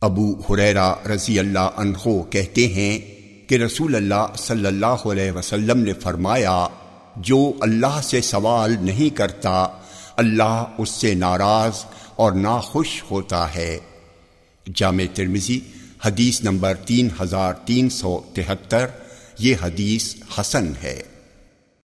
ابو حریرا رضی اللہ عنہ کہتے ہیں کہ رسول اللہ صلی اللہ علیہ وسلم نے فرمایا، جو اللہ سے سوال نہیں کرتا، اللہ اس سے ناراض اور ناخوش ہوتا ہے۔ جامع ترمزی حدیث نمبر تین ہزار تین سو تہتر، یہ حدیث حسن ہے۔